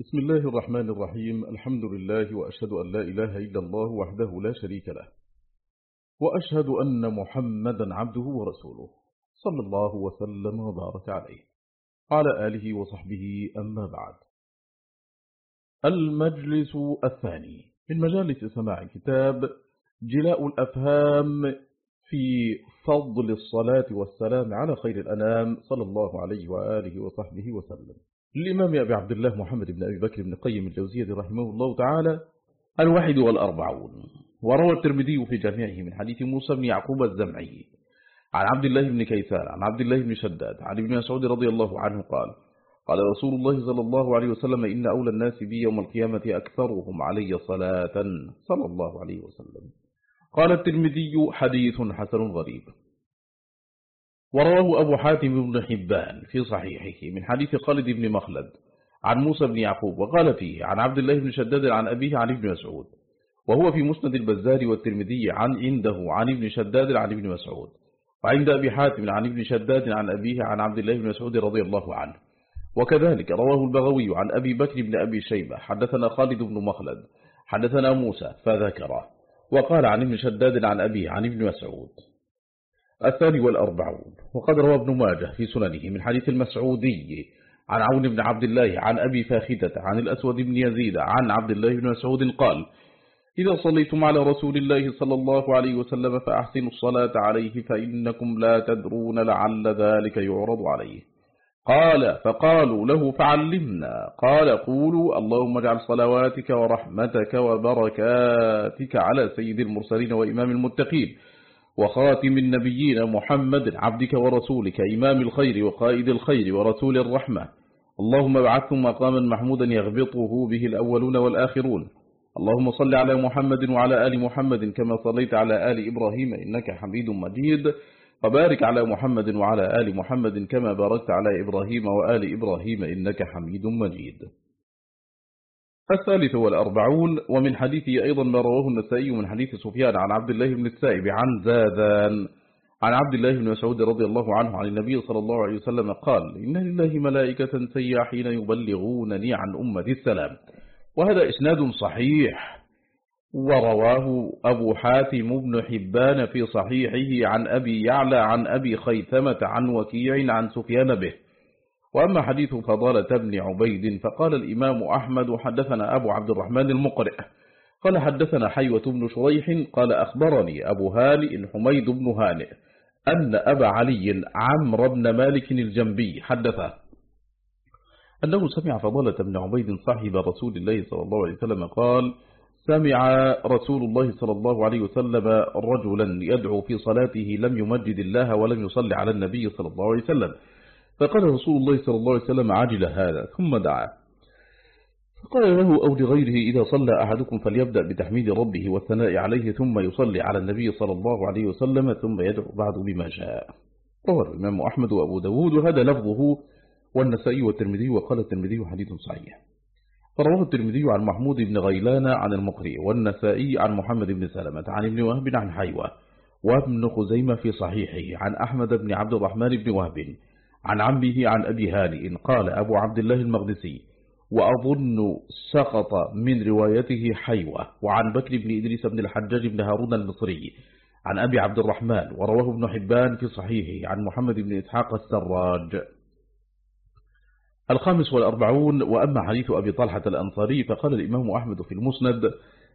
بسم الله الرحمن الرحيم. الحمد لله وأشهد أن لا إله إلا الله وحده لا شريك له. وأشهد أن محمدا عبده ورسوله. صلى الله وسلم وبارك عليه. على آله وصحبه أما بعد. المجلس الثاني من مجالس سماع كتاب جلاء الأفهام في فضل الصلاة والسلام على خير الأنام. صلى الله عليه وآله وصحبه وسلم. للإمام أبي عبد الله محمد بن أبي بكر بن قيم الجوزية رحمه الله تعالى الواحد والأربعون وروى الترمذي في جامعه من حديث موسى بن يعقوب الزمعي. عن عبد الله بن كيسان عن عبد الله بن شداد عن ابن مسعود رضي الله عنه قال قال رسول الله صلى الله عليه وسلم إن أولى الناس بي يوم القيامة أكثرهم علي صلاة. صلى الله عليه وسلم. قال الترمذي حديث حسن غريب. ورواه أبو حاتم بن حبان في صحيحه من حديث خالد بن مخلد عن موسى بن يعقوب وقال فيه عن عبد الله بن شداد عن أبيه عن ابن مسعود وهو في مسند البزار والترمذي عن عنده عن ابن شداد عن ابن مسعود وعند أبي حاتم عن ابن شداد عن أبيه عن عبد الله بن مسعود رضي الله عنه. وكذلك رواه البغوي عن أبي بكر بن أبي شيبة حدثنا خالد بن مخلد حدثنا موسى فذكره وقال عن ابن شداد عن أبيه عن ابن مسعود. الثاني والأربعون. وقد روى ابن ماجه في سننه من حديث المسعودي عن عون بن عبد الله عن أبي فاخدة عن الأسود بن يزيد عن عبد الله بن مسعود قال إذا صليتم على رسول الله صلى الله عليه وسلم فأحسنوا الصلاة عليه فإنكم لا تدرون لعل ذلك يعرض عليه. قال فقالوا له فعلمنا. قال قولوا اللهم اجعل صلواتك ورحمتك وبركاتك على سيد المرسلين وإمام المتقين. وخاتم النبيين محمد عبدك ورسولك إمام الخير وقائد الخير ورسول الرحمة. اللهم ابعثهم مقاما محمودا يغبطه به الأولون والآخرون. اللهم صل على محمد وعلى آل محمد كما صليت على آل إبراهيم إنك حميد مجيد. وبارك على محمد وعلى آل محمد كما باركت على إبراهيم وآل إبراهيم إنك حميد مجيد. الثالث والأربعون ومن حديثه أيضا ما رواه النسائي من حديث سفيان عن عبد الله بن السائب عن زاذان عن عبد الله بن مسعود رضي الله عنه عن النبي صلى الله عليه وسلم قال إن لله ملائكة سياحين يبلغونني عن أمة السلام. وهذا إسناد صحيح ورواه أبو حاتم بن حبان في صحيحه عن أبي يعلى عن أبي خيثمة عن وكيع عن سفيان به. وأما حديث فضالة بن عبيد فقال الإمام أحمد حدثنا أبو عبد الرحمن المقرئ قال حدثنا حيوة بن شريح قال أخبرني أبو هانئ حميد بن هانئ أن أبا علي عمرو بن مالك الجنبي حدثه. أنه سمع فضالة بن عبيد صاحب رسول الله صلى الله عليه وسلم قال سمع رسول الله صلى الله عليه وسلم رجلا يدعو في صلاته لم يمجد الله ولم يصلي على النبي صلى الله عليه وسلم. فقال رسول الله صلى الله عليه وسلم عجل هذا ثم دعا. فقال له أو لغيره إذا صلى أحدكم فليبدأ بتحميد ربه والثناء عليه ثم يصلي على النبي صلى الله عليه وسلم ثم يدعو بعد بما شاء. روى الإمام أحمد وأبو داود وهذا لفظه والنسائي والترمذي وقال الترمذي حديث صحيح. فرواه الترمذي عن محمود بن غيلان عن المقري والنسائي عن محمد بن سلمة عن ابن وهب عن حيوة وابن خزيمة في صحيحه عن أحمد بن عبد الرحمن بن وهب. عن عمه عن أبي هانئ. قال أبو عبد الله المغدسي وأظن سقط من روايته حيوة. وعن بكر بن إدريس بن الحجاج بن هارون المصري عن أبي عبد الرحمن ورواه ابن حبان في صحيحه عن محمد بن إسحاق السراج. الخامس والأربعون وأما حديث أبي طلحة الأنصاري فقال الإمام أحمد في المسند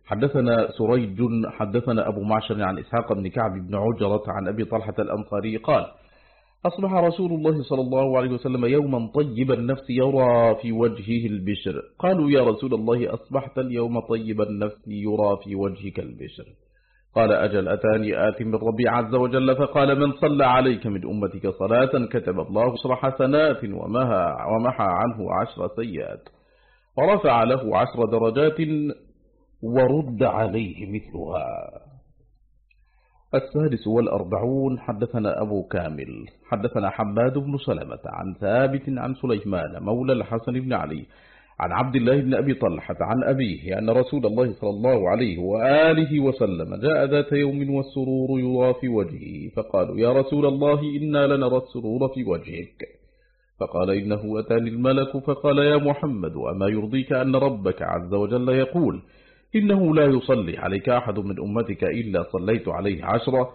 حدثنا سريج حدثنا أبو معشر عن إسحاق بن كعب بن عجرة عن أبي طلحة الأنصاري قال أصبح رسول الله صلى الله عليه وسلم يوما طيب النفس يرى في وجهه البشر. قالوا يا رسول الله أصبحت اليوم طيب النفس يرى في وجهك البشر. قال أجل أتاني آت من ربي عز وجل؟ فقال من صلى عليك من أمتك صلاة كتب الله عشر حسنات ومها ومحى عنه عشر سيئات. ورفع له عشر درجات ورد عليه مثلها. السادس والأربعون حدثنا أبو كامل حدثنا حماد بن سلمة عن ثابت عن سليمان مولى الحسن بن علي عن عبد الله بن أبي طلحة عن أبيه أن رسول الله صلى الله عليه وآله وسلم جاء ذات يوم والسرور يرى في وجهه فقالوا يا رسول الله إنا لنرى السرور في وجهك. فقال إنه أتاني الملك فقال يا محمد وأما يرضيك أن ربك عز وجل يقول إنه لا يصلي عليك أحد من أمتك إلا صليت عليه عشرة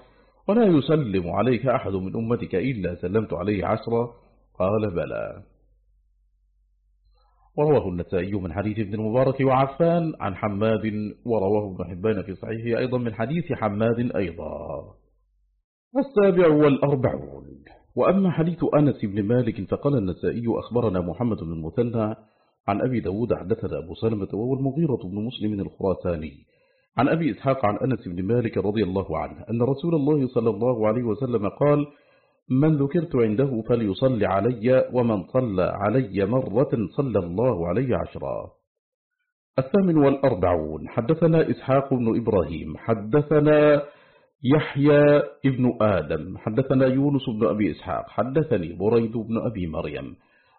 ولا يسلم عليك أحد من أمتك إلا سلمت عليه عشرة. قال بلى. ورواه النسائي من حديث ابن المبارك وعفان عن حماد ورواه ابن حبان في صحيحه أيضا من حديث حماد أيضا. السابع والأربعون. وأما حديث أنس بن مالك فقال النسائي أخبرنا محمد بن المثنى عن أبي داود حدثنا أبو سلمة وهو المغيرة بن مسلم الخراساني. عن أبي إسحاق عن أنس بن مالك رضي الله عنه أن رسول الله صلى الله عليه وسلم قال من ذكرت عنده فليصلي علي ومن صلى علي مرة صلى الله عليه عشرا. الثامن والأربعون. حدثنا إسحاق بن إبراهيم. حدثنا يحيى ابن آدم. حدثنا يونس بن أبي إسحاق. حدثني بريد بن أبي مريم.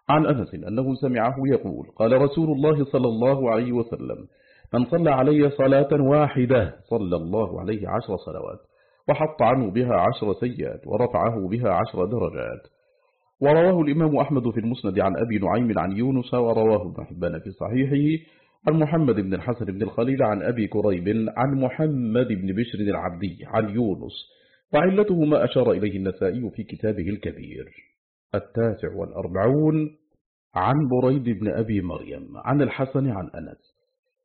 عن أنس أنه سمعه يقول قال رسول الله صلى الله عليه وسلم من صلى علي صلاة واحدة صلى الله عليه عشر صلوات وحط عنه بها عشر سيئات ورفعه بها عشر درجات. ورواه الإمام أحمد في المسند عن أبي نعيم عن يونس ورواه ابن حبان في صحيحه عن محمد بن الحسن بن الخليل عن أبي كريب عن محمد بن بشر العبدي عن يونس وعلته ما أشار إليه النسائي في كتابه الكبير. التاسع والأربعون عن بريد بن أبي مريم عن الحسن عن أنس.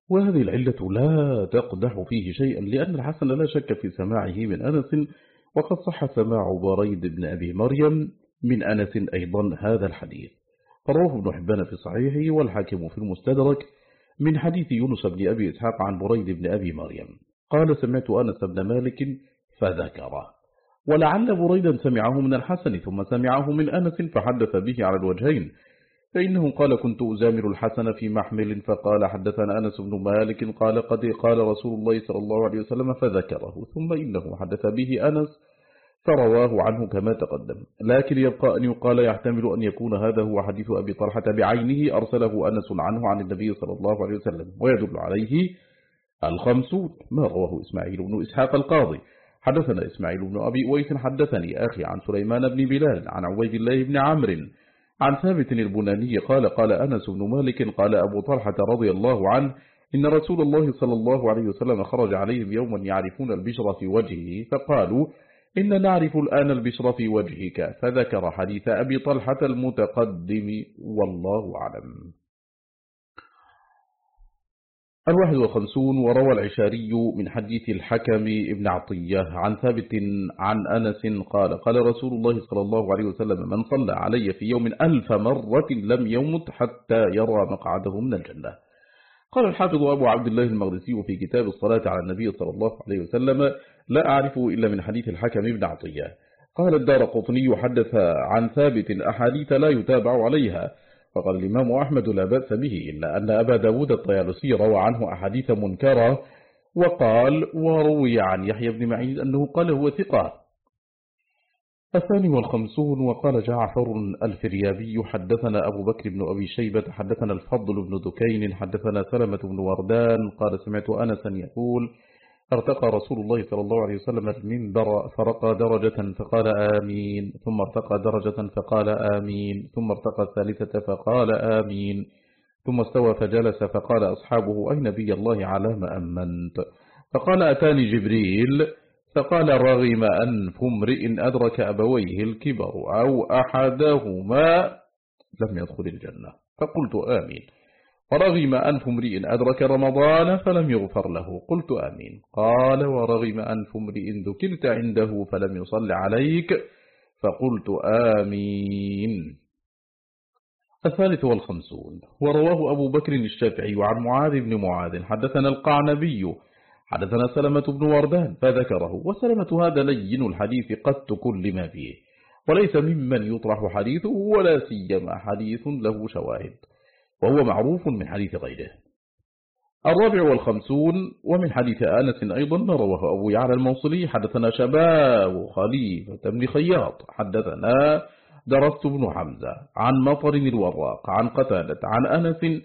وهذه العلة لا تقدح فيه شيئا لأن الحسن لا شك في سماعه من أنس وقد صح سماع بريد بن أبي مريم من أنس أيضا هذا الحديث. رواه ابن حبان في صحيحه والحاكم في المستدرك من حديث يونس بن أبي إسحاق عن بريد بن أبي مريم. قال سمعت أنس بن مالك فذكره. ولعل بريدا سمعه من الحسن ثم سمعه من أنس فحدث به على الوجهين. فإنه قال كنت أزامر الحسن في محمل فقال حدثنا أنس بن مالك قال قد قال رسول الله صلى الله عليه وسلم فذكره ثم إنه حدث به أنس فرواه عنه كما تقدم. لكن يبقى أن يقال يحتمل أن يكون هذا هو حديث أبي طلحة بعينه أرسله أنس عنه عن النبي صلى الله عليه وسلم ويدل عليه الخمسون ما رواه إسماعيل بن إسحاق القاضي. حدثنا إسماعيل بن أبي أويس حدثني أخي عن سليمان بن بلال عن عويد الله بن عمرو عن ثابت البناني قال قال أنس بن مالك قال أبو طلحة رضي الله عنه إن رسول الله صلى الله عليه وسلم خرج عليهم يوما يعرفون البشر في وجهه فقالوا إن نعرف الآن البشر في وجهك فذكر حديث أبي طلحة المتقدم والله أعلم. الواحد وخمسون وروى العشاري من حديث الحكم ابن عطية عن ثابت عن أنس قال قال رسول الله صلى الله عليه وسلم من صلى علي في يوم ألف مرة لم يمت حتى يرى مقعده من الجنة. قال الحافظ أبو عبد الله المغرسي في كتاب الصلاة على النبي صلى الله عليه وسلم لا أعرفه إلا من حديث الحكم ابن عطية. قال الدار قطني حدث عن ثابت أحاديث لا يتابع عليها. فقال الإمام أحمد لا بأس به إلا أن أبا داود الطيالسي روى عنه أحاديث منكرة وقال وروي عن يحيى بن معين أنه قال هو ثقة. الثاني والخمسون وقال جعفر الفريابي حدثنا أبو بكر بن أبي شيبة حدثنا الفضل بن دكين حدثنا سلمة بن وردان قال سمعت أنسا يقول ارتقى رسول الله صلى الله عليه وسلم المنبر فرقى درجة فقال آمين ثم ارتقى درجة فقال آمين ثم ارتقى الثالثة فقال آمين ثم استوى فجلس فقال أصحابه أي نبي الله على ما أمنت؟ فقال أتاني جبريل فقال رغم أنف امرئ أدرك أبويه الكبر أو أحدهما لم يدخل الجنة فقلت آمين. ورغم أنف امرئ أدرك رمضان فلم يغفر له. قلت آمين. قال ورغم أنف امرئ ذكرت عنده فلم يصل عليك. فقلت آمين. الثالث والخمسون. ورواه أبو بكر الشافعي عن معاذ بن معاذ حدثنا القعنبي حدثنا سلمة بن وردان فذكره. وسلمة هذا لين الحديث قد كل ما فيه وليس ممن يطرح حديثه ولا سيما حديث له شواهد. وهو معروف من حديث غيره. الرابع والخمسون ومن حديث آنس أيضا رواه أبو يعلى الموصلي حدثنا شباب خليفة بن خياط حدثنا درست بن حمزة عن مطر الوراق عن قتالة عن أنس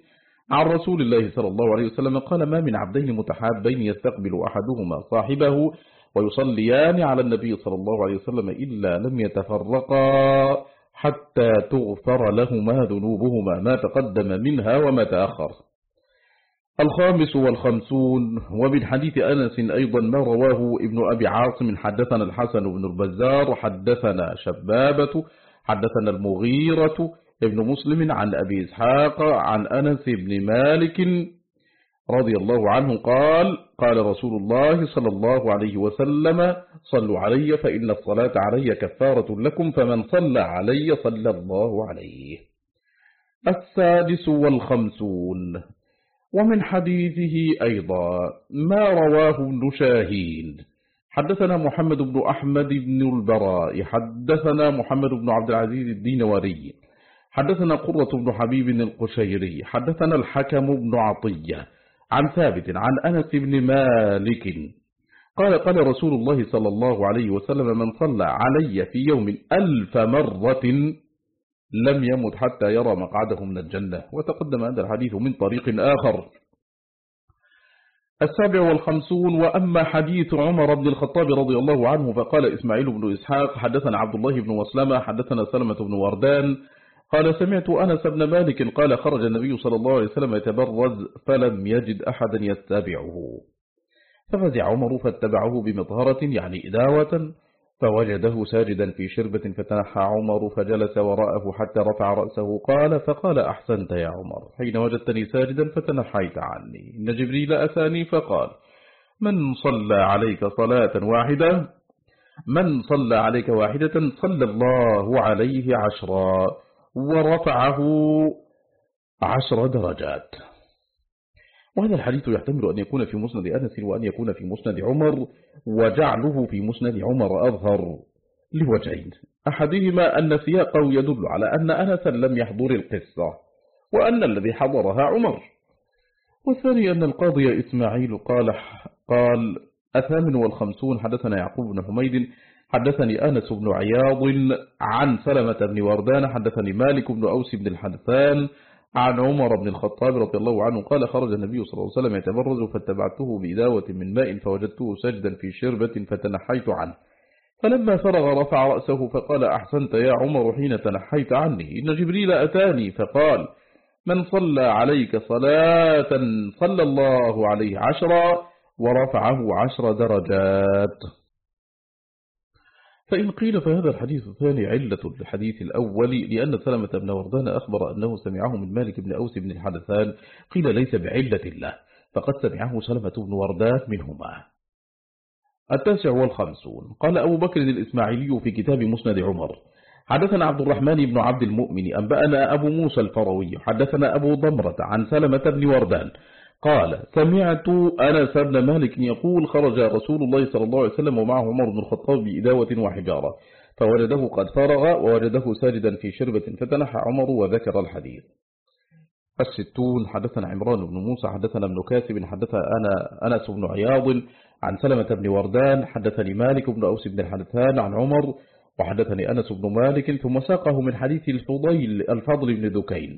عن رسول الله صلى الله عليه وسلم قال ما من عبدين متحابين يستقبل أحدهما صاحبه ويصليان على النبي صلى الله عليه وسلم إلا لم يتفرقا حتى تغفر لهما ذنوبهما ما تقدم منها وما تأخر. الخامس والخمسون ومن حديث أنس أيضا ما رواه ابن أبي عاصم حدثنا الحسن بن البزار حدثنا شبابة حدثنا المغيرة ابن مسلم عن أبي إسحاق عن أنس بن مالك رضي الله عنه قال قال رسول الله صلى الله عليه وسلم صلوا علي فإن الصلاة علي كفارة لكم فمن صلى علي صلى الله عليه. السادس والخمسون. ومن حديثه أيضا ما رواه ابن شاهين. حدثنا محمد بن أحمد بن البراء حدثنا محمد بن عبد العزيز الدينوري حدثنا قرة بن حبيب القشيري حدثنا الحكم بن عطية عن ثابت عن أنس بن مالك. قال قال رسول الله صلى الله عليه وسلم من صلى علي في يوم ألف مرة لم يمت حتى يرى مقعده من الجنة. وتقدم هذا الحديث من طريق آخر. السابع والخمسون وأما حديث عمر بن الخطاب رضي الله عنه فقال إسماعيل بن إسحاق حدثنا عبد الله بن مسلمة حدثنا سلمة بن وردان قال سمعت أنس بن مالك قال خرج النبي صلى الله عليه وسلم يتبرز فلم يجد أحدا يتبعه. ففزع عمر فاتبعه بمطهرة يعني إداوة فوجده ساجدا في شربة فتنحى عمر فجلس وراءه حتى رفع رأسه قال فقال أحسنت يا عمر حين وجدتني ساجدا فتنحيت عني. إن جبريل أتاني فقال من صلى عليك صلاة واحدة؟ من صلى عليك واحدة صلى الله عليه عشرا. ورفعه عشر درجات. وهذا الحديث يحتمل أن يكون في مسند أنس وأن يكون في مسند عمر وجعله في مسند عمر أظهر لوجهين. أحدهما أن سياقه يدل على أن أنسا لم يحضر القصة وأن الذي حضرها عمر. والثاني أن القاضي إسماعيل قال قال الثامن والخمسون حدثنا يعقوب بن حميد حدثني أنس بن عياض عن سلمة بن وردان حدثني مالك بن أوس بن الحدثان عن عمر بن الخطاب رضي الله عنه قال خرج النبي صلى الله عليه وسلم يتبرز فاتبعته بإداوة من ماء فوجدته سجدا في شربة فتنحيت عنه. فلما فرغ رفع رأسه فقال أحسنت يا عمر حين تنحيت عني إن جبريل أتاني. فقال من صلى عليك صلاة صلى الله عليه عشرا ورفعه عشر درجات. فإن قيل فهذا الحديث الثاني علة الحديث الأول لأن سلمة بن وردان أخبر أنه سمعه من مالك بن أوس بن الحدثان قيل ليس بعلة الله فقد سمعه سلمة بن وردان منهما. التاسع والخمسون قال أبو بكر الإسماعيلي في كتاب مسند عمر حدثنا عبد الرحمن بن عبد المؤمن أنبأنا أبو موسى الفروي حدثنا أبو ضمرة عن سلمة بن وردان قال سمعت أنس بن مالك يقول خرج رسول الله صلى الله عليه وسلم ومعه عمر بن الخطاب بإداوة وحجارة فوجده قد فرغ ووجده ساجدا في شربة فتنح عمر وذكر الحديث. الستون حدثنا عمران بن موسى حدثنا ابن كاسب حدث أنا أنس بن عياض عن سلمة بن وردان حدثني مالك بن أوس بن الحدثان عن عمر وحدثني أنس بن مالك ثم ساقه من حديث الفضيل الفضل بن دكين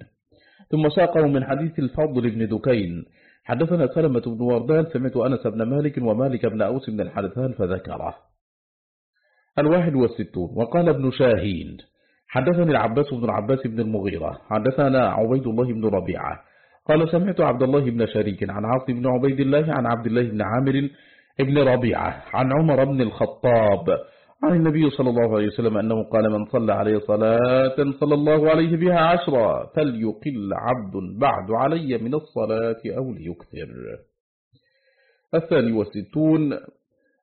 ثم ساقه من حديث الفضل بن دكين حدثنا سلمة بن وردان سمعت أنس بن مالك ومالك بن أوس بن الحدثان فذكره. الواحد والستون وقال ابن شاهين حدثني العباس بن العباس بن المغيرة حدثنا عبيد الله بن ربيعة قال سمعت عبد الله بن شريك عن عاصم بن عبيد الله عن عبد الله بن عامر بن ربيعة عن عمر بن الخطاب عن النبي صلى الله عليه وسلم أنه قال من صلى عليه صلاة صلى الله عليه بها عشرا فليقل عبد بعد علي من الصلاة أو ليكثر. الثاني والستون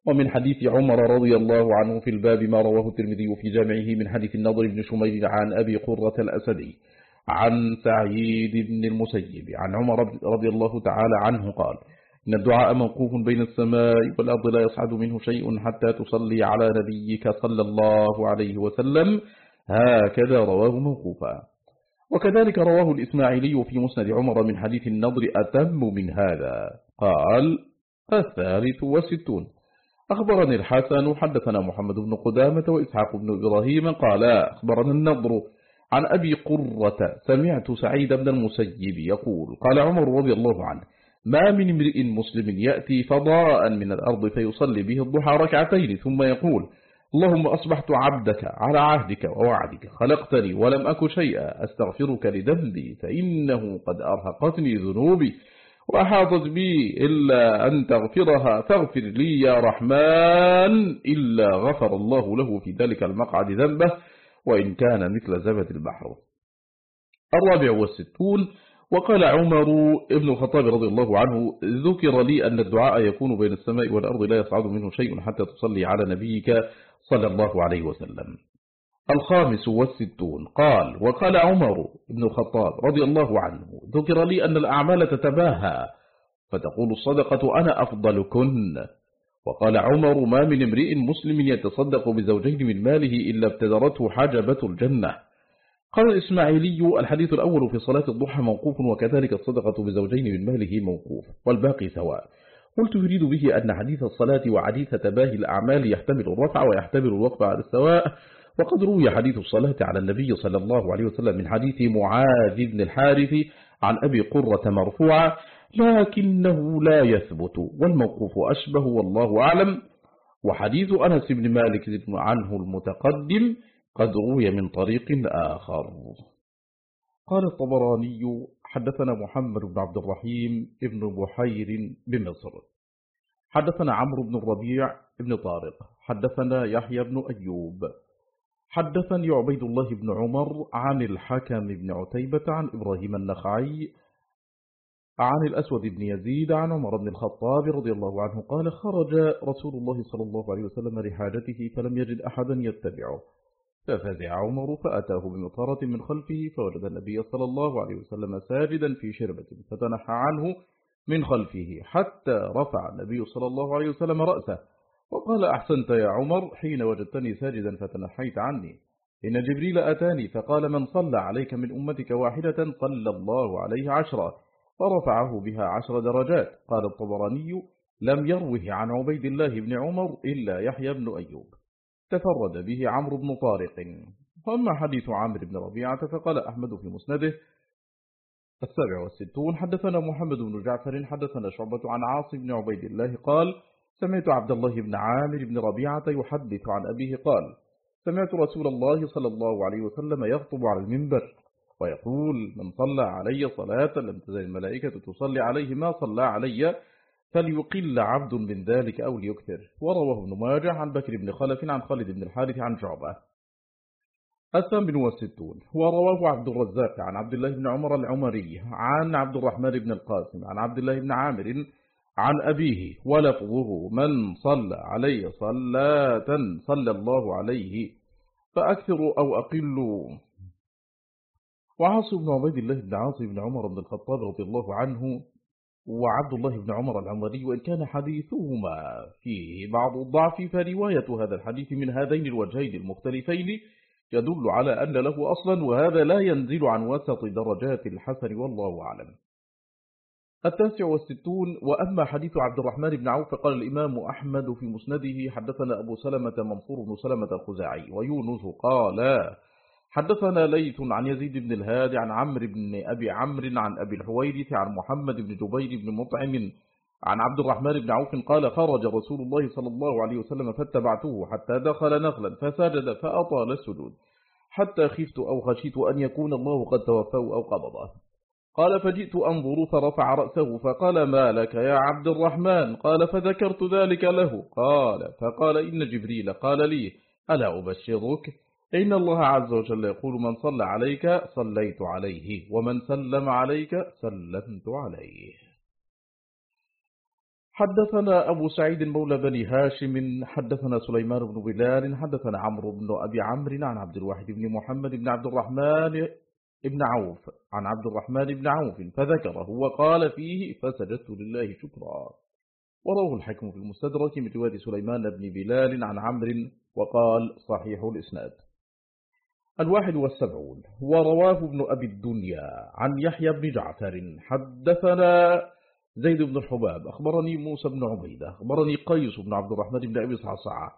ومن حديث عمر رضي الله عنه في الباب ما رواه الترمذي في جامعه من حديث النضر بن شمير عن أبي قرة الأسدي عن سعيد بن المسيب عن عمر رضي الله تعالى عنه قال إن الدعاء موقوف بين السماء والأرض لا يصعد منه شيء حتى تصلي على نبيك صلى الله عليه وسلم. هكذا رواه موقوفا. وكذلك رواه الإسماعيلي في مسند عمر من حديث النضر أتم من هذا. قال الثالث والستون. أخبرني الحسن حدثنا محمد بن قدامة وإسحاق بن إبراهيم قال أخبرنا النضر عن أبي قرة سمعت سعيد بن المسيب يقول قال عمر رضي الله عنه ما من امرئ مسلم يأتي فضاء من الأرض فيصلي به الضحى ركعتين ثم يقول اللهم أصبحت عبدك على عهدك ووعدك خلقتني ولم أك شيئا أستغفرك لذنبي فإنه قد أرهقتني ذنوبي وأحاطت بي إلا أن تغفرها فاغفر لي يا رحمن إلا غفر الله له في ذلك المقعد ذنبه وإن كان مثل زبد البحر. الرابع والستون وقال عمر ابن الخطاب رضي الله عنه ذكر لي أن الدعاء يكون بين السماء والأرض لا يصعد منه شيء حتى تصلي على نبيك صلى الله عليه وسلم. الخامس والستون قال وقال عمر بن الخطاب رضي الله عنه ذكر لي أن الأعمال تتباهى فتقول الصدقة أنا أفضلكن وقال عمر ما من امرئ مسلم يتصدق بزوجين من ماله إلا ابتدرته حجبة الجنة. قال الإسماعيلي الحديث الأول في صلاة الضحى موقوف وكذلك الصدقة بزوجين من ماله موقوف والباقي سواء. قلت يريد به أن حديث الصلاة وحديث تباهي الأعمال يحتمل الرفع ويحتمل الوقف على السواء وقد روي حديث الصلاة على النبي صلى الله عليه وسلم من حديث معاذ بن الحارث عن أبي قرة مرفوعة لكنه لا يثبت والموقوف أشبه والله أعلم. وحديث أنس بن مالك عنه المتقدم قد روي من طريق آخر. قال الطبراني حدثنا محمد بن عبد الرحيم ابن بحير بمصر. حدثنا عمرو بن الربيع بن طارق. حدثنا يحيى بن أيوب. حدثني عبيد الله بن عمر عن الحكم بن عتيبة عن إبراهيم النخعي عن الأسود بن يزيد عن عمر بن الخطاب رضي الله عنه قال خرج رسول الله صلى الله عليه وسلم لحاجته فلم يجد أحدا يتبعه. ففزع عمر فأتاه بمطارة من خلفه فوجد النبي صلى الله عليه وسلم ساجدا في شربة فتنحى عنه من خلفه حتى رفع النبي صلى الله عليه وسلم رأسه وقال أحسنت يا عمر حين وجدتني ساجدا فتنحيت عني. إن جبريل أتاني فقال من صلى عليك من أمتك واحدة صلى الله عليه عشرة ورفعه بها عشر درجات. قال الطبراني لم يروه عن عبيد الله بن عمر إلا يحيى بن أيوب. تفرد به عمرو بن طارق. فأما حديث عامر بن ربيعة فقال أحمد في مسنده السابع والستون حدثنا محمد بن جعفر حدثنا شعبة عن عاصم بن عبيد الله قال سمعت عبد الله بن عامر بن ربيعة يحدث عن أبيه قال سمعت رسول الله صلى الله عليه وسلم يخطب على المنبر ويقول من صلى علي صلاة لم تزل الملائكة تصلي عليه ما صلى علي فليقل عبد من ذلك أو ليكثر. ورواه ابن ماجه عن بكر بن خلف عن خالد بن الحارث عن شعبة. الثامن والستون. ورواه عبد الرزاق عن عبد الله بن عمر العمري عن عبد الرحمن بن القاسم عن عبد الله بن عامر عن أبيه. ولفظه من صلى علي صلاة صلى الله عليه فأكثروا أو أقلوا وعاص بن عبيد الله بن عاص بن عمر بن الخطاب رضي الله عنه وعبد الله بن عمر العمري وإن كان حديثهما فيه بعض الضعف فرواية هذا الحديث من هذين الوجهين المختلفين يدل على أن له أصلا وهذا لا ينزل عن وسط درجات الحسن والله أعلم. التاسع والستون وأما حديث عبد الرحمن بن عوف قال الإمام أحمد في مسنده حدثنا أبو سلمة منصور بن سلمة الخزاعي ويونس قال حدثنا ليث عن يزيد بن الهادي عن عمرو بن أبي عمرو عن أبي الحويرث عن محمد بن جبير بن مطعم عن عبد الرحمن بن عوف قال خرج رسول الله صلى الله عليه وسلم فاتبعته حتى دخل نخلا فسجد فأطال السجود حتى خفت أو خشيت أن يكون الله قد توفاه أو قبضه. قال فجئت أنظر فرفع رأسه فقال ما لك يا عبد الرحمن؟ قال فذكرت ذلك له. قال فقال إن جبريل قال لي ألا أبشرك؟ إن الله عز وجل يقول من صلى عليك صليت عليه ومن سلم عليك سلمت عليه. حدثنا أبو سعيد مولى بني هاشم حدثنا سليمان بن بلال حدثنا عمرو بن أبي عمرو عن عبد الواحد بن محمد بن عبد الرحمن بن عوف عن عبد الرحمن بن عوف فذكره وقال فيه فسجدت لله شكرا. وروه الحكم في المستدرك من رواية سليمان بن بلال عن عمرو وقال صحيح الإسناد. الواحد والسبعون ورواه ابن أبي الدنيا عن يحيى بن جعفر حدثنا زيد بن الحباب أخبرني موسى بن عبيدة أخبرني قيس بن عبد الرحمن بن أبي صعصع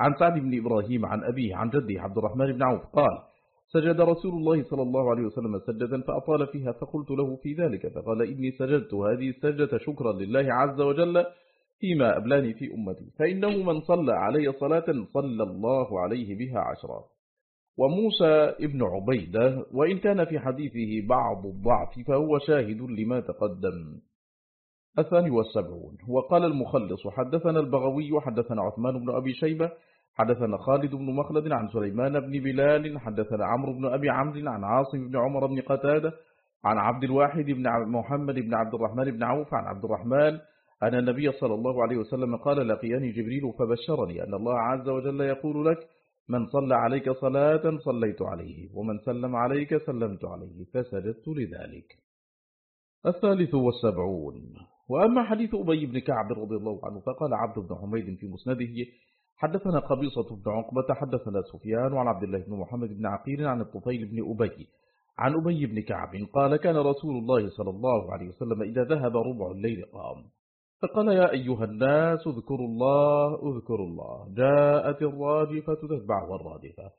عن سعد بن إبراهيم عن أبيه عن جده عبد الرحمن بن عوف قال سجد رسول الله صلى الله عليه وسلم سجدا فأطال فيها فقلت له في ذلك فقال إني سجدت هذه السجدة شكرا لله عز وجل فيما أبلاني في أمتي فإنه من صلى علي صلاة صلى الله عليه بها عشرا. وموسى ابن عبيدة وإن كان في حديثه بعض الضعف فهو شاهد لما تقدم. الثاني والسبعون. وقال المخلص حدثنا البغوي حدثنا عثمان بن أبي شيبة حدثنا خالد بن مخلد عن سليمان بن بلال حدثنا عمرو بن أبي عمرو عن عاصم بن عمر بن قتادة عن عبد الواحد بن محمد بن عبد الرحمن بن عوف عن عبد الرحمن أن النبي صلى الله عليه وسلم قال لقياني جبريل فبشرني أن الله عز وجل يقول لك من صلى عليك صلاة صليت عليه ومن سلم عليك سلمت عليه فسجدت لذلك. الثالث والسبعون. وأما حديث أبي بن كعب رضي الله عنه فقال عبد بن حميد في مسنده حدثنا قبيصة بن عقبة حدثنا سفيان وعن عبد الله بن محمد بن عقيل عن الطفيل بن أبي عن أبي بن كعب قال كان رسول الله صلى الله عليه وسلم إذا ذهب ربع الليل قام. فقال يا أيها الناس اذكروا الله اذكروا الله. جاءت الراجفة تتبعها الرادفة.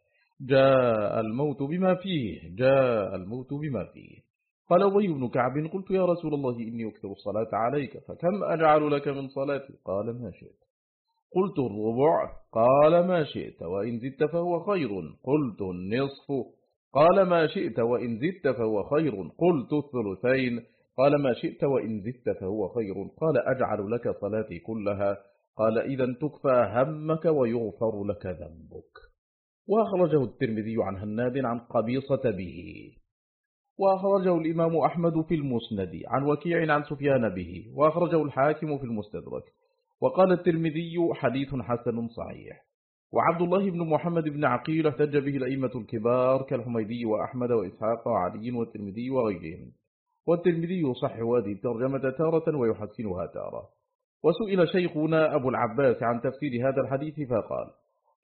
جاء الموت بما فيه جاء الموت بما فيه. قال أبي بن كعب قلت يا رسول الله إني أكثر الصلاة عليك فكم أجعل لك من صلاتي قال ما شئت. قلت الربع. قال ما شئت وإن زدت فهو خير. قلت النصف. قال ما شئت وإن زدت فهو خير. قلت الثلثين. قال ما شئت وإن زدت فهو خير. قال أجعل لك صلاتي كلها. قال إذا تكفى همك ويغفر لك ذنبك. وأخرجه الترمذي عن هناد عن قبيصة به. وأخرجه الإمام أحمد في المسند عن وكيع عن سفيان به. وأخرجه الحاكم في المستدرك. وقال الترمذي حديث حسن صحيح. وعبد الله بن محمد بن عقيل احتج به الأئمة الكبار كالحميدي وأحمد وإسحاق وعلي والترمذي وغيرهم. والترمذي يصح هذه الترجمة تارة ويحسنها تارة. وسئل شيخنا أبو العباس عن تفسير هذا الحديث فقال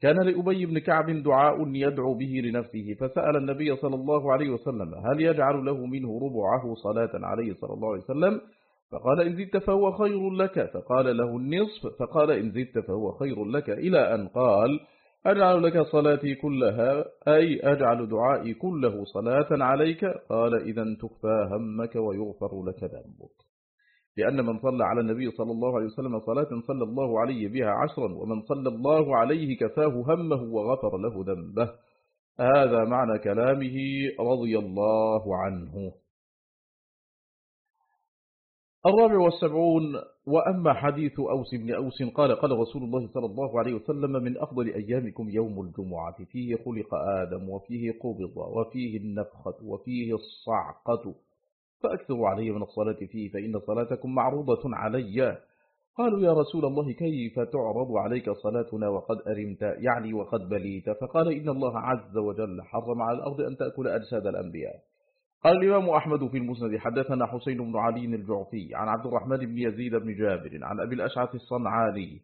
كان لأبي بن كعب دعاء يدعو به لنفسه فسأل النبي صلى الله عليه وسلم هل يجعل له منه ربعه صلاة عليه صلى الله عليه وسلم؟ فقال إن زدت فهو خير لك. فقال له النصف فقال إن زدت فهو خير لك. إلى أن قال أجعل لك صلاتي كلها أي أجعل دعائي كله صلاة عليك؟ قال إذا تخفى همك ويغفر لك ذنبك. لأن من صلى على النبي صلى الله عليه وسلم صلاة صلى الله عليه بها عشرا ومن صلى الله عليه كفاه همه وغفر له ذنبه. هذا معنى كلامه رضي الله عنه. الرابع والسبعون وأما حديث أوس بن أوس قال قال رسول الله صلى الله عليه وسلم من أفضل أيامكم يوم الجمعة فيه خلق آدم وفيه قبض وفيه النفخة وفيه الصعقة فأكثروا علي من الصلاة فيه فإن صلاتكم معروضة علي. قالوا يا رسول الله كيف تعرض عليك صلاتنا وقد أرمت؟ يعني وقد بليت. فقال إن الله عز وجل حرم على الأرض أن تأكل أجساد الأنبياء. قال الإمام أحمد في المسند حدثنا حسين بن علي الجعفي عن عبد الرحمن بن يزيد بن جابر عن أبي الأشعث الصنعاني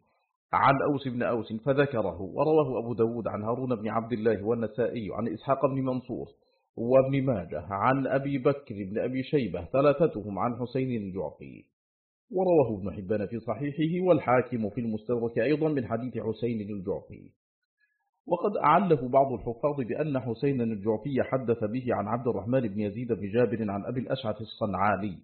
عن أوس بن أوس فذكره ورواه أبو داود عن هارون بن عبد الله والنسائي عن إسحاق بن منصور وابن ماجه عن أبي بكر بن أبي شيبة ثلاثتهم عن حسين الجعفي ورواه ابن حبان في صحيحه والحاكم في المستدرك أيضا من حديث حسين الجعفي وقد أعله بعض الحفاظ بأن حسين الجعفي حدث به عن عبد الرحمن بن يزيد بن جابر عن أبي الأشعث الصنعاني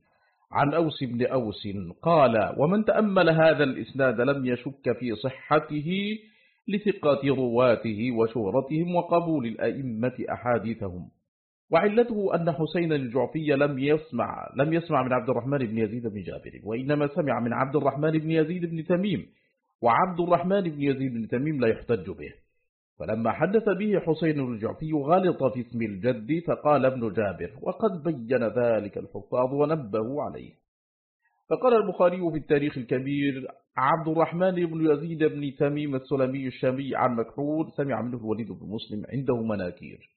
عن أوس بن أوس قال ومن تأمل هذا الإسناد لم يشك في صحته لثقة رواته وشهرتهم وقبول الأئمة أحاديثهم. وعلته أن حسين الجعفي لم يسمع لم يسمع من عبد الرحمن بن يزيد بن جابر وإنما سمع من عبد الرحمن بن يزيد بن تميم. وعبد الرحمن بن يزيد بن تميم لا يحتج به. فلما حدث به حسين الجعفي غلط في اسم الجد فقال ابن جابر وقد بين ذلك الحفاظ ونبهوا عليه. فقال البخاري في التاريخ الكبير عبد الرحمن بن يزيد بن تميم السلمي الشامي عن مكحول سمع منه الوليد بن مسلم عنده مناكير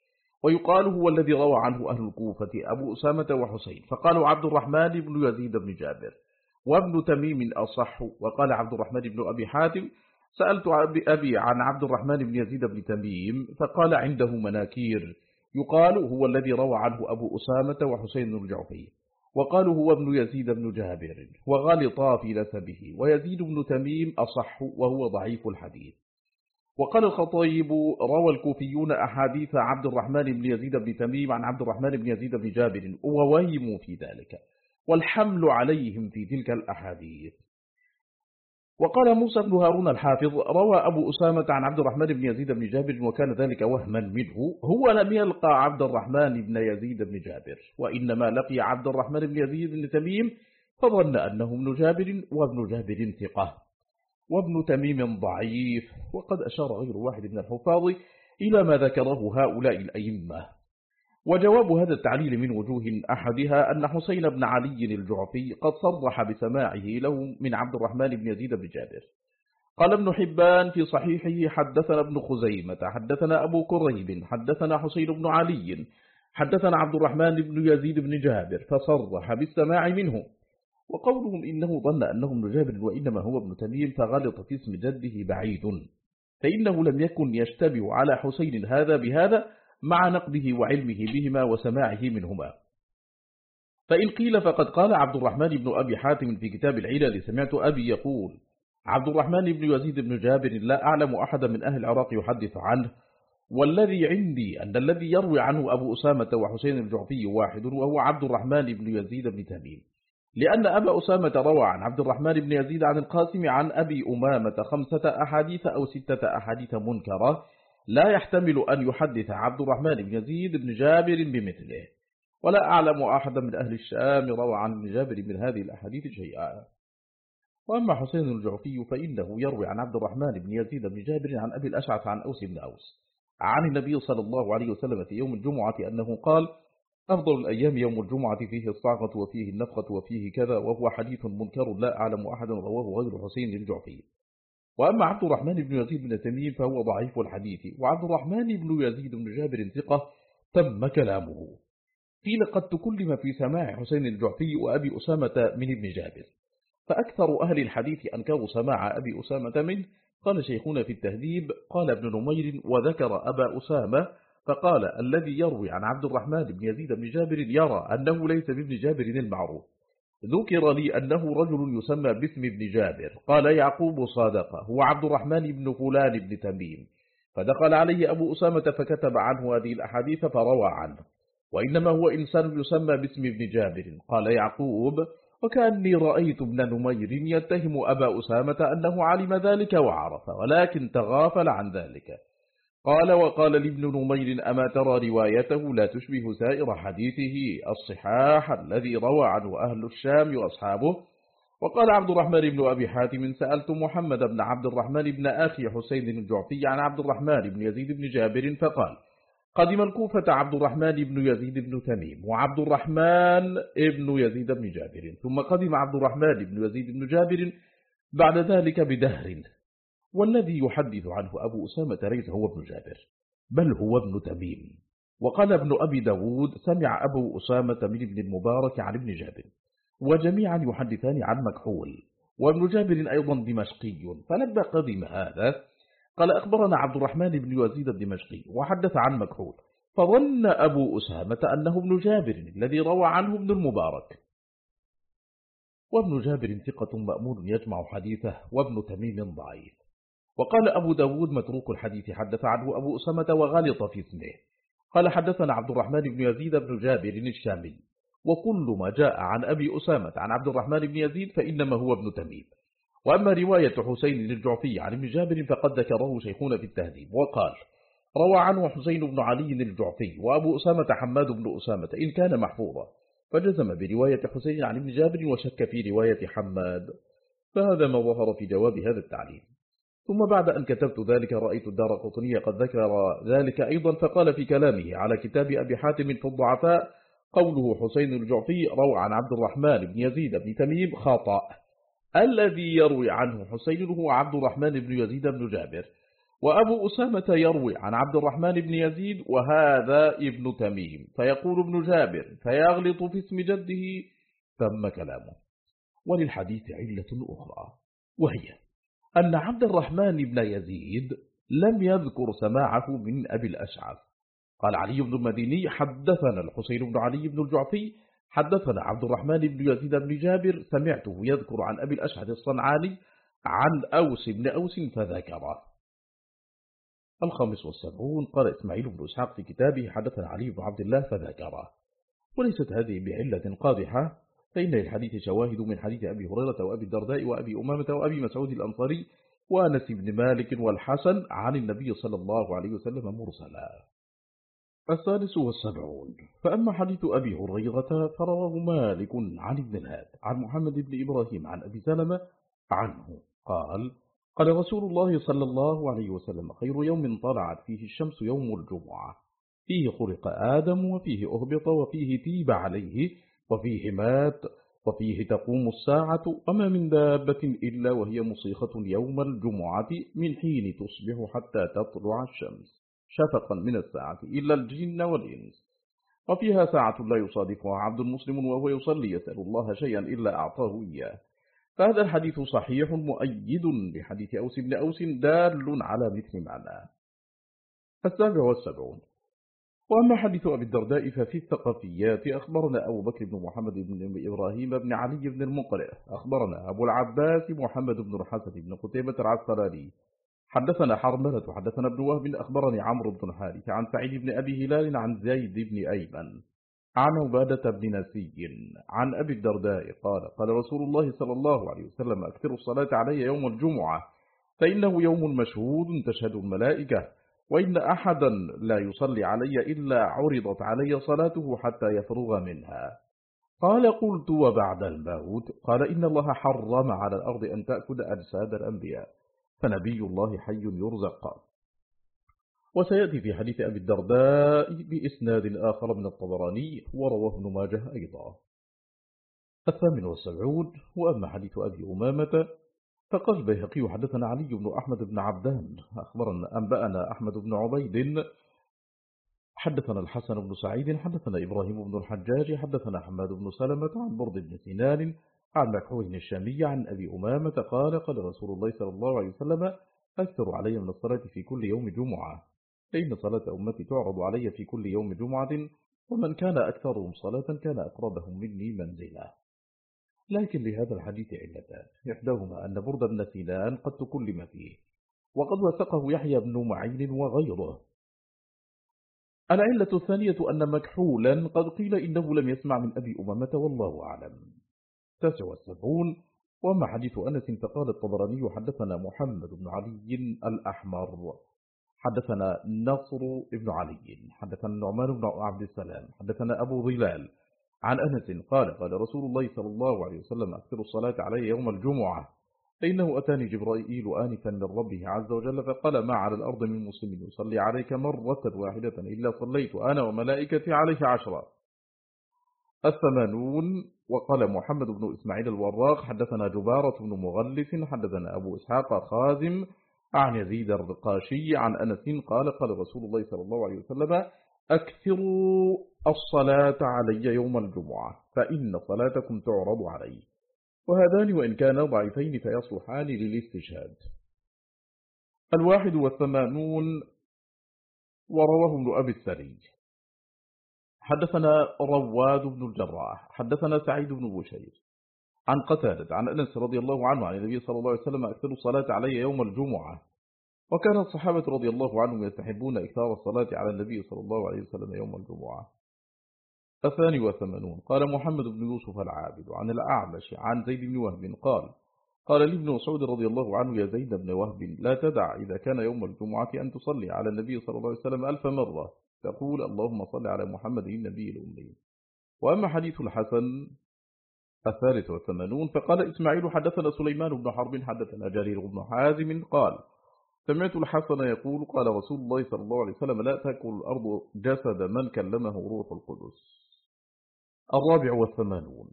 ويقال هو الذي روى عنه أهل الكوفة أبو أسامة وحسين. فقالوا عبد الرحمن بن يزيد بن جابر وابن تميم أصح. وقال عبد الرحمن بن أبي حاتم سألت أبي عن عبد الرحمن بن يزيد بن تميم فقال عنده مناكير. يقال هو الذي روى عنه أبو أسامة وحسين الجعفي وقالوا هو ابن يزيد بن جابر وغلطا في نسبه ويزيد بن تميم أصح وهو ضعيف الحديث. وقال الخطيب روى الكوفيون أحاديث عبد الرحمن بن يزيد بن تميم عن عبد الرحمن بن يزيد بن جابر وويموا في ذلك والحمل عليهم في تلك الأحاديث. وقال موسى بن هارون الحافظ روى أبو أسامة عن عبد الرحمن بن يزيد بن جابر وكان ذلك وهما منه. هو لم يلقى عبد الرحمن بن يزيد بن جابر وإنما لقي عبد الرحمن بن يزيد بن تميم فظن أنه ابن جابر وابن جابر ثقة. وابن تميم ضعيف وقد أشار غير واحد من الحفاظ إلى ما ذكره هؤلاء الأئمة. وجواب هذا التعليل من وجوه أحدها أن حسين بن علي الجعفي قد صرح بسماعه له من عبد الرحمن بن يزيد بن جابر. قال ابن حبان في صحيحه حدثنا ابن خزيمة حدثنا أبو كريب حدثنا حسين بن علي حدثنا عبد الرحمن بن يزيد بن جابر فصرح بالسماع منه. وقولهم إنه ظن أنه ابن جابر وإنما هو ابن تميم فغلط في اسم جده بعيد. فإنه لم يكن يشتبه على حسين هذا بهذا مع نقده وعلمه بهما وسماعه منهما. فإن قيل فقد قال عبد الرحمن بن أبي حاتم في كتاب العلل سمعت أبي يقول عبد الرحمن بن يزيد بن جابر لا أعلم أحدا من أهل العراق يحدث عنه والذي عندي أن الذي يروي عنه أبو أسامة وحسين الجعفي واحد وهو عبد الرحمن بن يزيد بن تميم. لأن أبا أسامة روى عن عبد الرحمن بن يزيد عن القاسم عن أبي أمامة خمسة أحاديث أو ستة أحاديث منكرة لا يحتمل أن يحدث عبد الرحمن بن يزيد بن جابر بمثله. ولا أعلم أحدا من أهل الشام روى عن ابن جابر من هذه الأحاديث شيئا. وأما حسين الجعفي فإنه يروي عن عبد الرحمن بن يزيد بن جابر عن أبي الأشعث عن أوس بن أوس. عن النبي صلى الله عليه وسلم في يوم الجمعة أنه قال أفضل الأيام يوم الجمعة فيه الصعقة وفيه النفقة وفيه كذا وهو حديث منكر لا أعلم أحدا رواه غير حسين الجعفي. وأما عبد الرحمن بن يزيد بن تميم فهو ضعيف الحديث وعبد الرحمن بن يزيد بن جابر ثقة تم كلامه. قيل قد تكلم في سماع حسين الجعفي وأبي أسامة من ابن جابر. فأكثر أهل الحديث أنكروا سماع أبي أسامة منه. قال شيخنا في التهذيب قال ابن نمير وذكر أبا أسامة فقال الذي يروي عن عبد الرحمن بن يزيد بن جابر يرى أنه ليس بابن جابر المعروف. ذكر لي أنه رجل يسمى باسم ابن جابر. قال يعقوب صادق هو عبد الرحمن بن فلان بن تميم. فدخل عليه أبو أسامة فكتب عنه هذه الأحاديث فروى عنه. وإنما هو إنسان يسمى باسم ابن جابر. قال يعقوب وكأني رأيت ابن نمير يتهم أبا أسامة أنه علم ذلك وعرف ولكن تغافل عن ذلك. قال وقال لابن نمير أما ترى روايته لا تشبه سائر حديثه الصحاح الذي روى عنه أهل الشام وأصحابه. وقال عبد الرحمن بن أبي حاتم سألت محمد بن عبد الرحمن بن أخي حسين الجعفي عن عبد الرحمن بن يزيد بن جابر فقال قدم الكوفة عبد الرحمن بن يزيد بن تميم وعبد الرحمن بن يزيد بن جابر ثم قدم عبد الرحمن بن يزيد بن جابر بعد ذلك بدهر. والذي يحدث عنه أبو أسامة ليس هو ابن جابر بل هو ابن تميم. وقال ابن أبي داود سمع أبو أسامة من ابن المبارك عن ابن جابر وجميعا يحدثان عن مكحول. وابن جابر أيضا دمشقي. فلما قدم هذا قال أخبرنا عبد الرحمن بن يزيد الدمشقي وحدث عن مكحول. فظن أبو أسامة أنه ابن جابر الذي روى عنه ابن المبارك. وابن جابر ثقة مأمون يجمع حديثه وابن تميم ضعيف. وقال أبو داود متروك الحديث حدث عنه أبو أسامة وغلط في اسمه. قال حدثنا عبد الرحمن بن يزيد بن جابر الشامي. وكل ما جاء عن أبي أسامة عن عبد الرحمن بن يزيد فإنما هو ابن تميم. وأما رواية حسين الجعفي عن ابن جابر فقد ذكره شيخون في التهذيب وقال روى عنه حسين بن علي الجعفي وأبو أسامة حماد بن أسامة إن كان محفوظا. فجزم برواية حسين عن ابن جابر وشك في رواية حماد. فهذا ما ظهر في جواب هذا التعليم ثم بعد أن كتبت ذلك رأيت الدار قطنية قد ذكر ذلك أيضا فقال في كلامه على كتاب أبي حاتم في الضعفاء قوله حسين الجعفي روى عن عبد الرحمن بن يزيد بن تميم خطأ. الذي يروي عنه حسين هو عبد الرحمن بن يزيد بن جابر وأبو أسامة يروي عن عبد الرحمن بن يزيد وهذا ابن تميم. فيقول ابن جابر فيغلط في اسم جده. ثم كلامه. وللحديث علة أخرى وهي أن عبد الرحمن بن يزيد لم يذكر سماعه من أبي الأشعث. قال علي بن المديني حدثنا الحسين بن علي بن الجعفي حدثنا عبد الرحمن بن يزيد بن جابر سمعته يذكر عن أبي الأشعث الصنعاني عن أوس بن أوس فذكره الخامس والسبعون قال إسماعيل بن إسحاق في كتابه حدثنا علي بن عبد الله فذكره وليست هذه بعلة قادحة فإن للحديث شواهد من حديث أبي هريرة وأبي الدرداء وأبي أمامة وأبي مسعود الأنصاري وأنس بن مالك والحسن عن النبي صلى الله عليه وسلم مرسلا. الثالث والسبعون. فأما حديث أبي هريرة فرواه مالك عن ابن الهاد عن محمد بن إبراهيم عن أبي سلمة عنه. قال قال رسول الله صلى الله عليه وسلم خير يوم طلعت فيه الشمس يوم الجمعة. فيه خلق آدم وفيه أهبط وفيه تيب عليه وفيه مات وفيه تقوم الساعة وما من دابة إلا وهي مصيخة يوم الجمعة من حين تصبح حتى تطلع الشمس شفقا من الساعة إلا الجن والإنس. وفيها ساعة لا يصادفها عبد مسلم وهو يصلي يسأل الله شيئا إلا أعطاه إياه. فهذا الحديث صحيح مؤيد بحديث أوس بن أوس دال على مثل معنى السابع والسبعون. وأما حديث أبي الدرداء ففي الثقافيات أخبرنا أبو بكر بن محمد بن إبراهيم بن علي بن المقرئ أخبرنا أبو العباس محمد بن الحسن بن قتيبة العسقلاني حدثنا حرملة حدثنا ابن وهب أخبرني عمرو بن حارث عن سعيد بن أبي هلال عن زيد بن أيمن عن عبادة بن نسي عن أبي الدرداء قال قال رسول الله صلى الله عليه وسلم أكثر الصلاة علي يوم الجمعة فإنه يوم مشهود تشهد الملائكة. وإن أحدا لا يصلي علي إلا عرضت علي صلاته حتى يفرغ منها. قال قلت وبعد الموت قال إن الله حرم على الأرض أن تأكل أجساد الأنبياء فنبي الله حي يرزق. وسيأتي في حديث أبي الدرداء بإسناد آخر من الطبراني ورواه ابن ماجه أيضا. الثامن والسبعون وأما حديث أبي أمامة فقال البيهقي حدثنا علي بن أحمد بن عبدان. أخبرنا أنبأنا أحمد بن عبيد. حدثنا الحسن بن سعيد. حدثنا إبراهيم بن الحجاج. حدثنا حماد بن سلمة عن برد بن سنان عن مكحوه الشامي عن أبي أمامة قال قال رسول الله صلى الله عليه وسلم أكثر علي من الصلاة في كل يوم جمعة. فإن صلاة أمتي تعرض علي في كل يوم جمعة ومن كان أكثرهم صلاة كان أقربهم مني منزلا لكن لهذا الحديث علتان إحداهما أن برد بن سنان قد تكلم فيه وقد وثقه يحيى بن معين وغيره. العلة الثانية أن مكحولا قد قيل إنه لم يسمع من أبي أمامة والله أعلم. تسع والسبعون وأما حديث أنس فقال الطبراني حدثنا محمد بن علي الأحمر حدثنا نصر بن علي حدثنا النعمان بن عبد السلام حدثنا أبو ظلال عن أنس قال قال رسول الله صلى الله عليه وسلم أكثر الصلاة علي يوم الجمعة. فإنه أتاني جبرائيل آنفا من ربه عز وجل فقال ما على الأرض من مسلم يصلي عليك مرة واحدة إلا صليت أنا وملائكتي عليه عشرة. الثمانون وقال محمد بن إسماعيل الوراق حدثنا جبارة بن مغلس حدثنا أبو إسحاق خازم عن يزيد الرقاشي عن أنس قال قال رسول الله صلى الله عليه وسلم أكثروا الصلاة علي يوم الجمعة فإن صلاتكم تعرض علي. وهذان وإن كانا ضعيفين فيصلحان للاستشهاد. الواحد والثمانون ورواه ابن أبي السري. حدثنا رواد بن الجراح حدثنا سعيد بن بشير. عن قتادة عن أنس رضي الله عنه عن النبي صلى الله عليه وسلم أكثر الصلاة علي يوم الجمعة. وكان الصحابة رضي الله عنهم يستحبون إكثار الصلاة على النبي صلى الله عليه وسلم يوم الجمعة. الثاني وثمانون قال محمد بن يوسف العابد عن الأعمش عن زيد بن وهب قال قال لي ابن مسعود رضي الله عنه يا زيد بن وهب لا تدع إذا كان يوم الجمعة أن تصلي على النبي صلى الله عليه وسلم ألف مرة. تقول اللهم صل على محمد النبي الأمي. وأما حديث الحسن الثالث والثمانون فقال إسماعيل حدثنا سليمان بن حرب حدثنا جرير بن حازم قال سمعت الحسن يقول قال رسول الله صلى الله عليه وسلم لا تأكل الأرض جسد من كلمه روح القدس. الرابع والثمانون.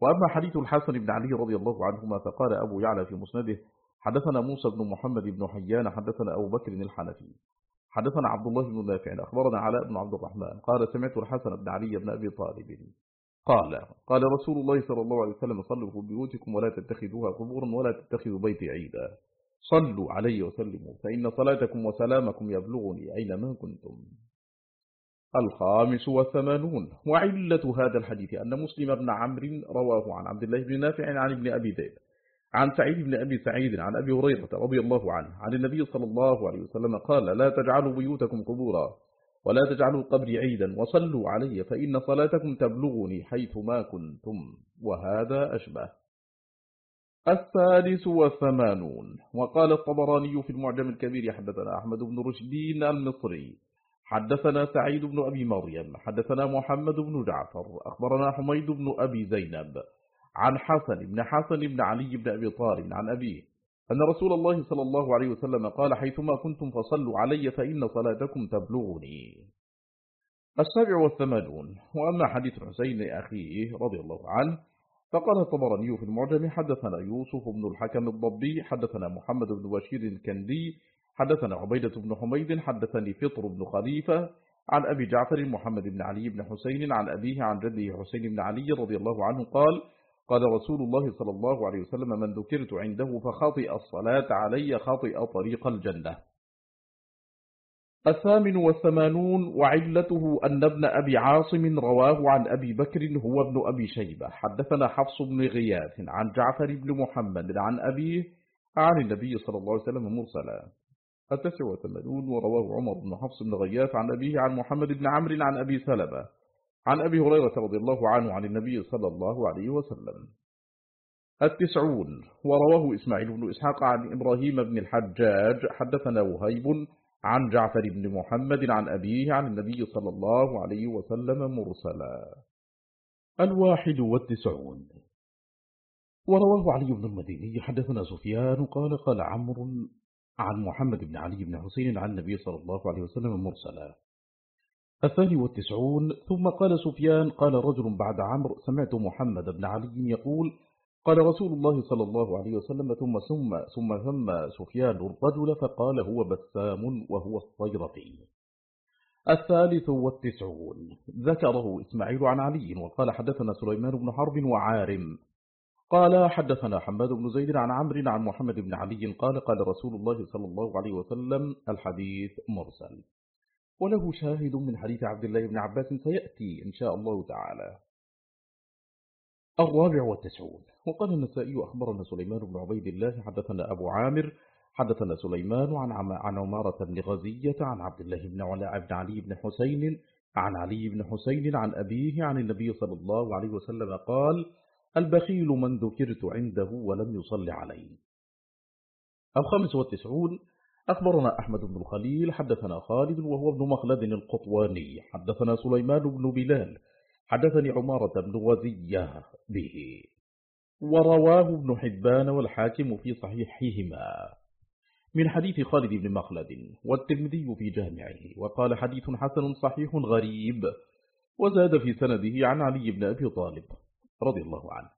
وأما حديث الحسن بن علي رضي الله عنهما فقال أبو يعلى في مسنده حدثنا موسى بن محمد بن حيان حدثنا أبو بكر الحنفي حدثنا عبد الله بن نافع أخبرنا علاء بن عبد الرحمن قال سمعت الحسن بن علي بن أبي طالب. قال قال رسول الله صلى الله عليه وسلم صلوا في بيوتكم ولا تتخذوها قبورا ولا تتخذوا بيتي عيدا. صلوا علي وسلموا فإن صلاتكم وسلامكم يبلغني أينما كنتم. الخامس والثمانون. وعلة هذا الحديث أن مسلم بن عمرو رواه عن عبد الله بن نافع عن ابن أبي ذئب عن سعيد بن أبي سعيد عن أبي هريرة رضي الله عنه عن النبي صلى الله عليه وسلم قال لا تجعلوا بيوتكم قبورا ولا تجعلوا القبر عيدا وصلوا علي فإن صلاتكم تبلغني حيث ما كنتم. وهذا أشبه. الثالث والثمانون. وقال الطبراني في المعجم الكبير حدثنا أحمد بن رشدين المصري. حدثنا سعيد بن أبي مريم. حدثنا محمد بن جعفر. أخبرنا حميد بن أبي زينب عن حسن بن حسن بن علي بن أبي طالب عن أبيه أن رسول الله صلى الله عليه وسلم قال حيثما كنتم فصلوا علي فإن صلاتكم تبلغني. السابع والثمانون. وأما حديث حسين أخيه رضي الله عنه فقال الطبراني في المعجم حدثنا يوسف بن الحكم الضبي حدثنا محمد بن بشير الكندي حدثنا عبيدة بن حميد حدثني فطر بن خليفة عن أبي جعفر محمد بن علي بن حسين عن أبيه عن جده حسين بن علي رضي الله عنه قال قال رسول الله صلى الله عليه وسلم من ذكرت عنده فخطئ الصلاة علي خطئ طريق الجنة. الثامن والثمانون وعلته أن ابن أبي عاصم رواه عن أبي بكر هو ابن أبي شيبة. حدثنا حفص بن غياث عن جعفر بن محمد عن أبيه عن النبي صلى الله عليه وسلم مرسلا. التسع والثمانون ورواه عمر بن حفص بن غياث عن أبيه عن محمد بن عمرو عن أبي سلمة. عن أبي هريرة رضي الله عنه عن النبي صلى الله عليه وسلم. التسعون ورواه إسماعيل بن إسحاق عن إبراهيم بن الحجاج. حدثنا وهيب عن جعفر بن محمد عن أبيه عن النبي صلى الله عليه وسلم مرسلا. الواحد والتسعون. ورواه علي بن المديني. حدثنا سفيان قال قال عمرو عن محمد بن علي بن حسين عن النبي صلى الله عليه وسلم مرسلا. الثاني والتسعون. ثم قال سفيان قال رجل بعد عمرو سمعت محمد بن علي يقول قال رسول الله صلى الله عليه وسلم ثم ثم ثم ثم سفيان الرجل فقال هو بسام وهو الصيرفي. الثالث والتسعون. ذكره إسماعيل عن علي وقال حدثنا سليمان بن حرب وعارم. قال حدثنا حماد بن زيد عن عمرو عن محمد بن علي قال قال رسول الله صلى الله عليه وسلم الحديث مرسل. وله شاهد من حديث عبد الله بن عباس سيأتي إن شاء الله تعالى. الرابع والتسعون. وقال النسائي أخبرنا سليمان بن عبيد الله حدثنا أبو عامر حدثنا سليمان عن عن عمارة بن غزية عن عبد الله بن علاء بن علي بن حسين عن علي بن حسين عن أبيه عن النبي صلى الله عليه وسلم قال البخيل من ذكرت عنده ولم يصل عليه. الخامس والتسعون أخبرنا أحمد بن الخليل حدثنا خالد وهو ابن مخلد القطواني. حدثنا سليمان بن بلال حدثني عمارة بن غزية به ورواه ابن حبان والحاكم في صحيحهما. من حديث خالد بن مخلد والترمذي في جامعه وقال حديث حسن صحيح غريب وزاد في سنده عن علي بن أبي طالب رضي الله عنه.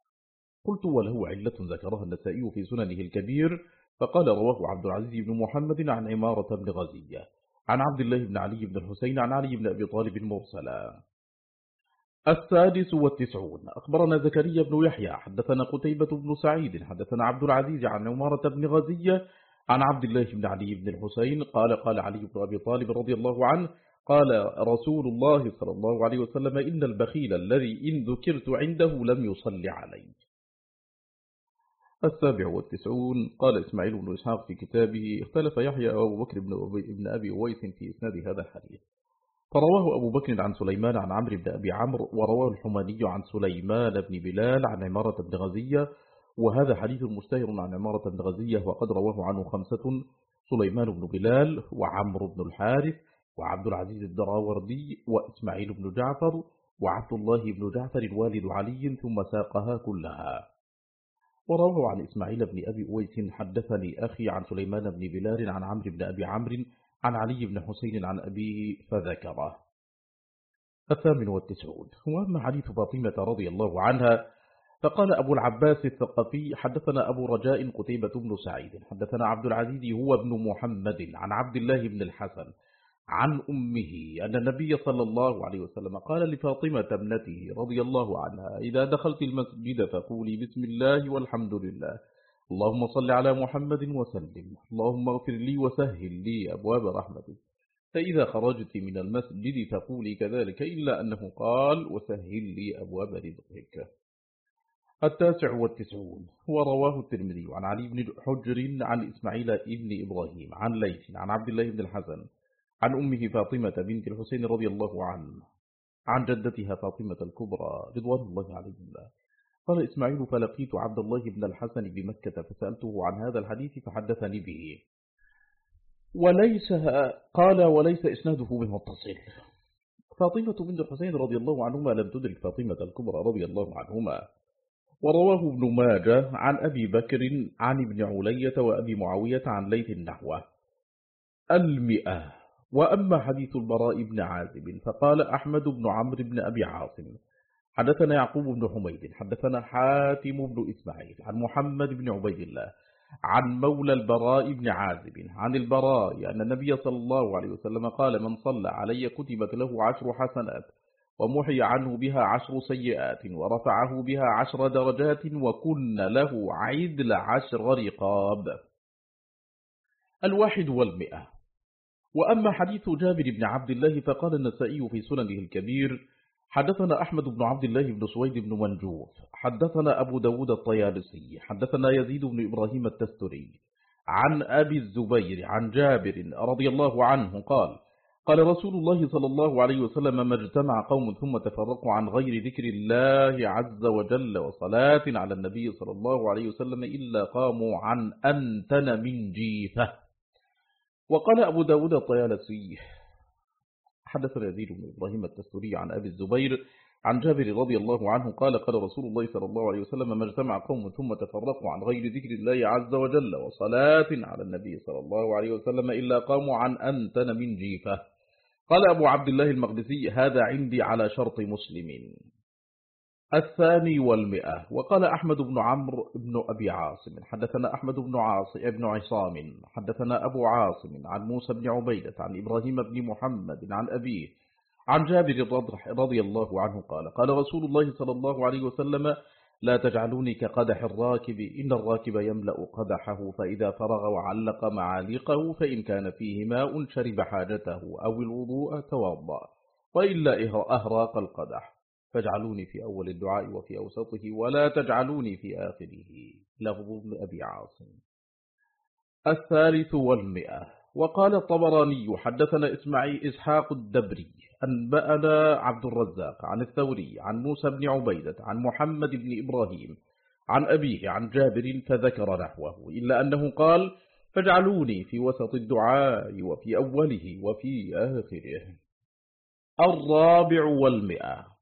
قلت وله علة ذكرها النسائي في سننه الكبير. فقال رواه عبد العزيز بن محمد عن عمارة بن غزية عن عبد الله بن علي بن الحسين عن علي بن أبي طالب مرسلا السادس والتسعون. أخبرنا زكريا بن يحيى حدثنا قتيبة بن سعيد حدثنا عبد العزيز عن عمارة بن غزية عن عبد الله بن علي بن الحسين قال قال علي بن أبي طالب رضي الله عنه قال رسول الله صلى الله عليه وسلم إن البخيل الذي إن ذكرت عنده لم يصلي علي. السابع والتسعون. قال إسماعيل بن إسحاق في كتابه اختلف يحيى أبو بكر بن أبي أويس في إسناد هذا الحديث. فرواه أبو بكر عن سليمان عن عمرو بن أبي عمرو ورواه الحماني عن سليمان بن بلال عن عمارة بن غزية وهذا حديث مشتهر عن عمارة بن غزية وقد رواه عنه خمسة سليمان بن بلال وعمرو بن الحارث وعبد العزيز الدراوردي وإسماعيل بن جعفر وعبد الله بن جعفر والد علي ثم ساقها كلها. ورواه عن إسماعيل بن أبي أويس حدثني أخي عن سليمان بن بلال عن عمرو بن أبي عمرو عن علي بن حسين عن أبيه فذكره. الثامن والتسعون. وأما حديث فاطمة رضي الله عنها فقال أبو العباس الثقفي حدثنا أبو رجاء قتيبة بن سعيد. حدثنا عبد العزيز هو ابن محمد عن عبد الله بن الحسن عن أمه أن النبي صلى الله عليه وسلم قال لفاطمة ابنته رضي الله عنها إذا دخلت المسجد فقولي بسم الله والحمد لله. اللهم صل على محمد وسلم. اللهم اغفر لي وسهل لي أبواب رحمتك. فإذا خرجت من المسجد فقولي كذلك إلا أنه قال وسهل لي أبواب رزقك. التاسع والتسعون. هو رواه الترمذي عن علي بن حجر عن إسماعيل ابن إبراهيم عن ليث عن عبد الله بن الحسن عن أمه فاطمة بنت الحسين رضي الله عنه عن جدتها فاطمة الكبرى رضوان الله عليها قال إسماعيل فلقيت عبد الله بن الحسن بمكة فسألته عن هذا الحديث فحدثني به. وليس قال وليس إسناده بمتصل. فاطمة بنت الحسين رضي الله عنهما لم تدرك فاطمة الكبرى رضي الله عنهما. ورواه ابن ماجه عن أبي بكر عن ابن علية وأبي معاوية عن ليث النحوة. المئة. وأما حديث البراء بن عازب فقال أحمد بن عمرو بن أبي عاصم. حدثنا يعقوب بن حميد حدثنا حاتم بن إسماعيل عن محمد بن عبيد الله عن مولى البراء بن عازب عن البراء أن النبي صلى الله عليه وسلم قال من صلى علي كتبت له عشر حسنات ومحي عنه بها عشر سيئات ورفعه بها عشر درجات وكن له عدل عشر رقاب. الواحد والمئة. وأما حديث جابر بن عبد الله فقال النسائي في سننه الكبير حدثنا أحمد بن عبد الله بن سويد بن منجوف حدثنا أبو داود الطيالسي حدثنا يزيد بن إبراهيم التستري عن أبي الزبير عن جابر رضي الله عنه قال قال رسول الله صلى الله عليه وسلم ما اجتمع قوم ثم تفرقوا عن غير ذكر الله عز وجل وصلاة على النبي صلى الله عليه وسلم إلا قاموا عن أنتن من جيفة وقال أبو داود الطيالسي حدثنا يزيد بن إبراهيم التستوري عن أبي الزبير عن جابر رضي الله عنه قال قال رسول الله صلى الله عليه وسلم ما اجتمع قوم ثم تفرقوا عن غير ذكر الله عز وجل وصلاة على النبي صلى الله عليه وسلم إلا قاموا عن أنتن من جيفة. قال أبو عبد الله المقدسي هذا عندي على شرط مسلمين الثاني والمئة. وقال أحمد بن عمرو بن أبي عاصم حدثنا أحمد بن عاصم بن عصام حدثنا أبو عاصم عن موسى بن عبيدة عن إبراهيم بن محمد عن أبيه عن جابر رضي الله عنه قال قال رسول الله صلى الله عليه وسلم لا تجعلوني كقدح الراكب إن الراكب يملأ قدحه فإذا فرغ وعلق معالقه فإن كان فيه ماء شرب حاجته أو الوضوء توضأ وإلا أهراق القدح. فاجعلوني في أول الدعاء وفي أوسطه ولا تجعلوني في آخره. لفظ ابن أبي عاصم. الثالث والمئة. وقال الطبراني حدثنا إسماعيل إسحاق الدبري أنبأنا عبد الرزاق عن الثوري عن موسى بن عبيدة عن محمد بن إبراهيم عن أبيه عن جابر فذكر نحوه إلا أنه قال فاجعلوني في وسط الدعاء وفي أوله وفي آخره. الرابع والمئة.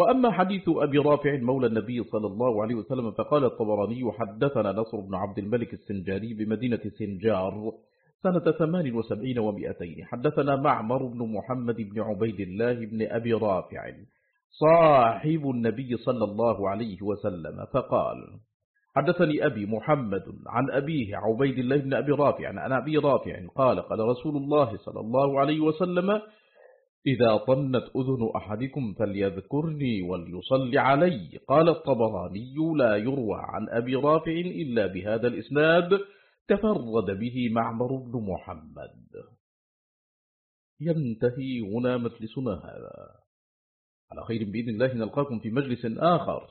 وأما حديث أبي رافع مولى النبي صلى الله عليه وسلم فقال الطبراني حدثنا نصر بن عبد الملك السنجاري بمدينة سنجار سنة ثمان وسبعين ومئتين. حدثنا معمر بن محمد بن عبيد الله بن أبي رافع صاحب النبي صلى الله عليه وسلم فقال حدثني أبي محمد عن أبيه عبيد الله بن أبي رافع عن أبي رافع قال قال رسول الله صلى الله عليه وسلم إذا طنت أذن أحدكم فليذكرني وليصلي علي. قال الطبراني لا يروى عن أبي رافع إلا بهذا الإسناد. تفرد به معمر بن محمد. ينتهي هنا مجلسنا هذا. على خير بإذن الله نلقاكم في مجلس آخر.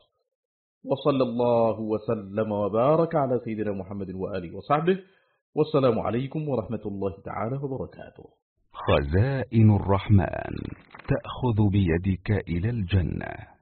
وصلى الله وسلم وبارك على سيدنا محمد وآله وصحبه. والسلام عليكم ورحمة الله تعالى وبركاته. خزائن الرحمن تأخذ بيدك إلى الجنة.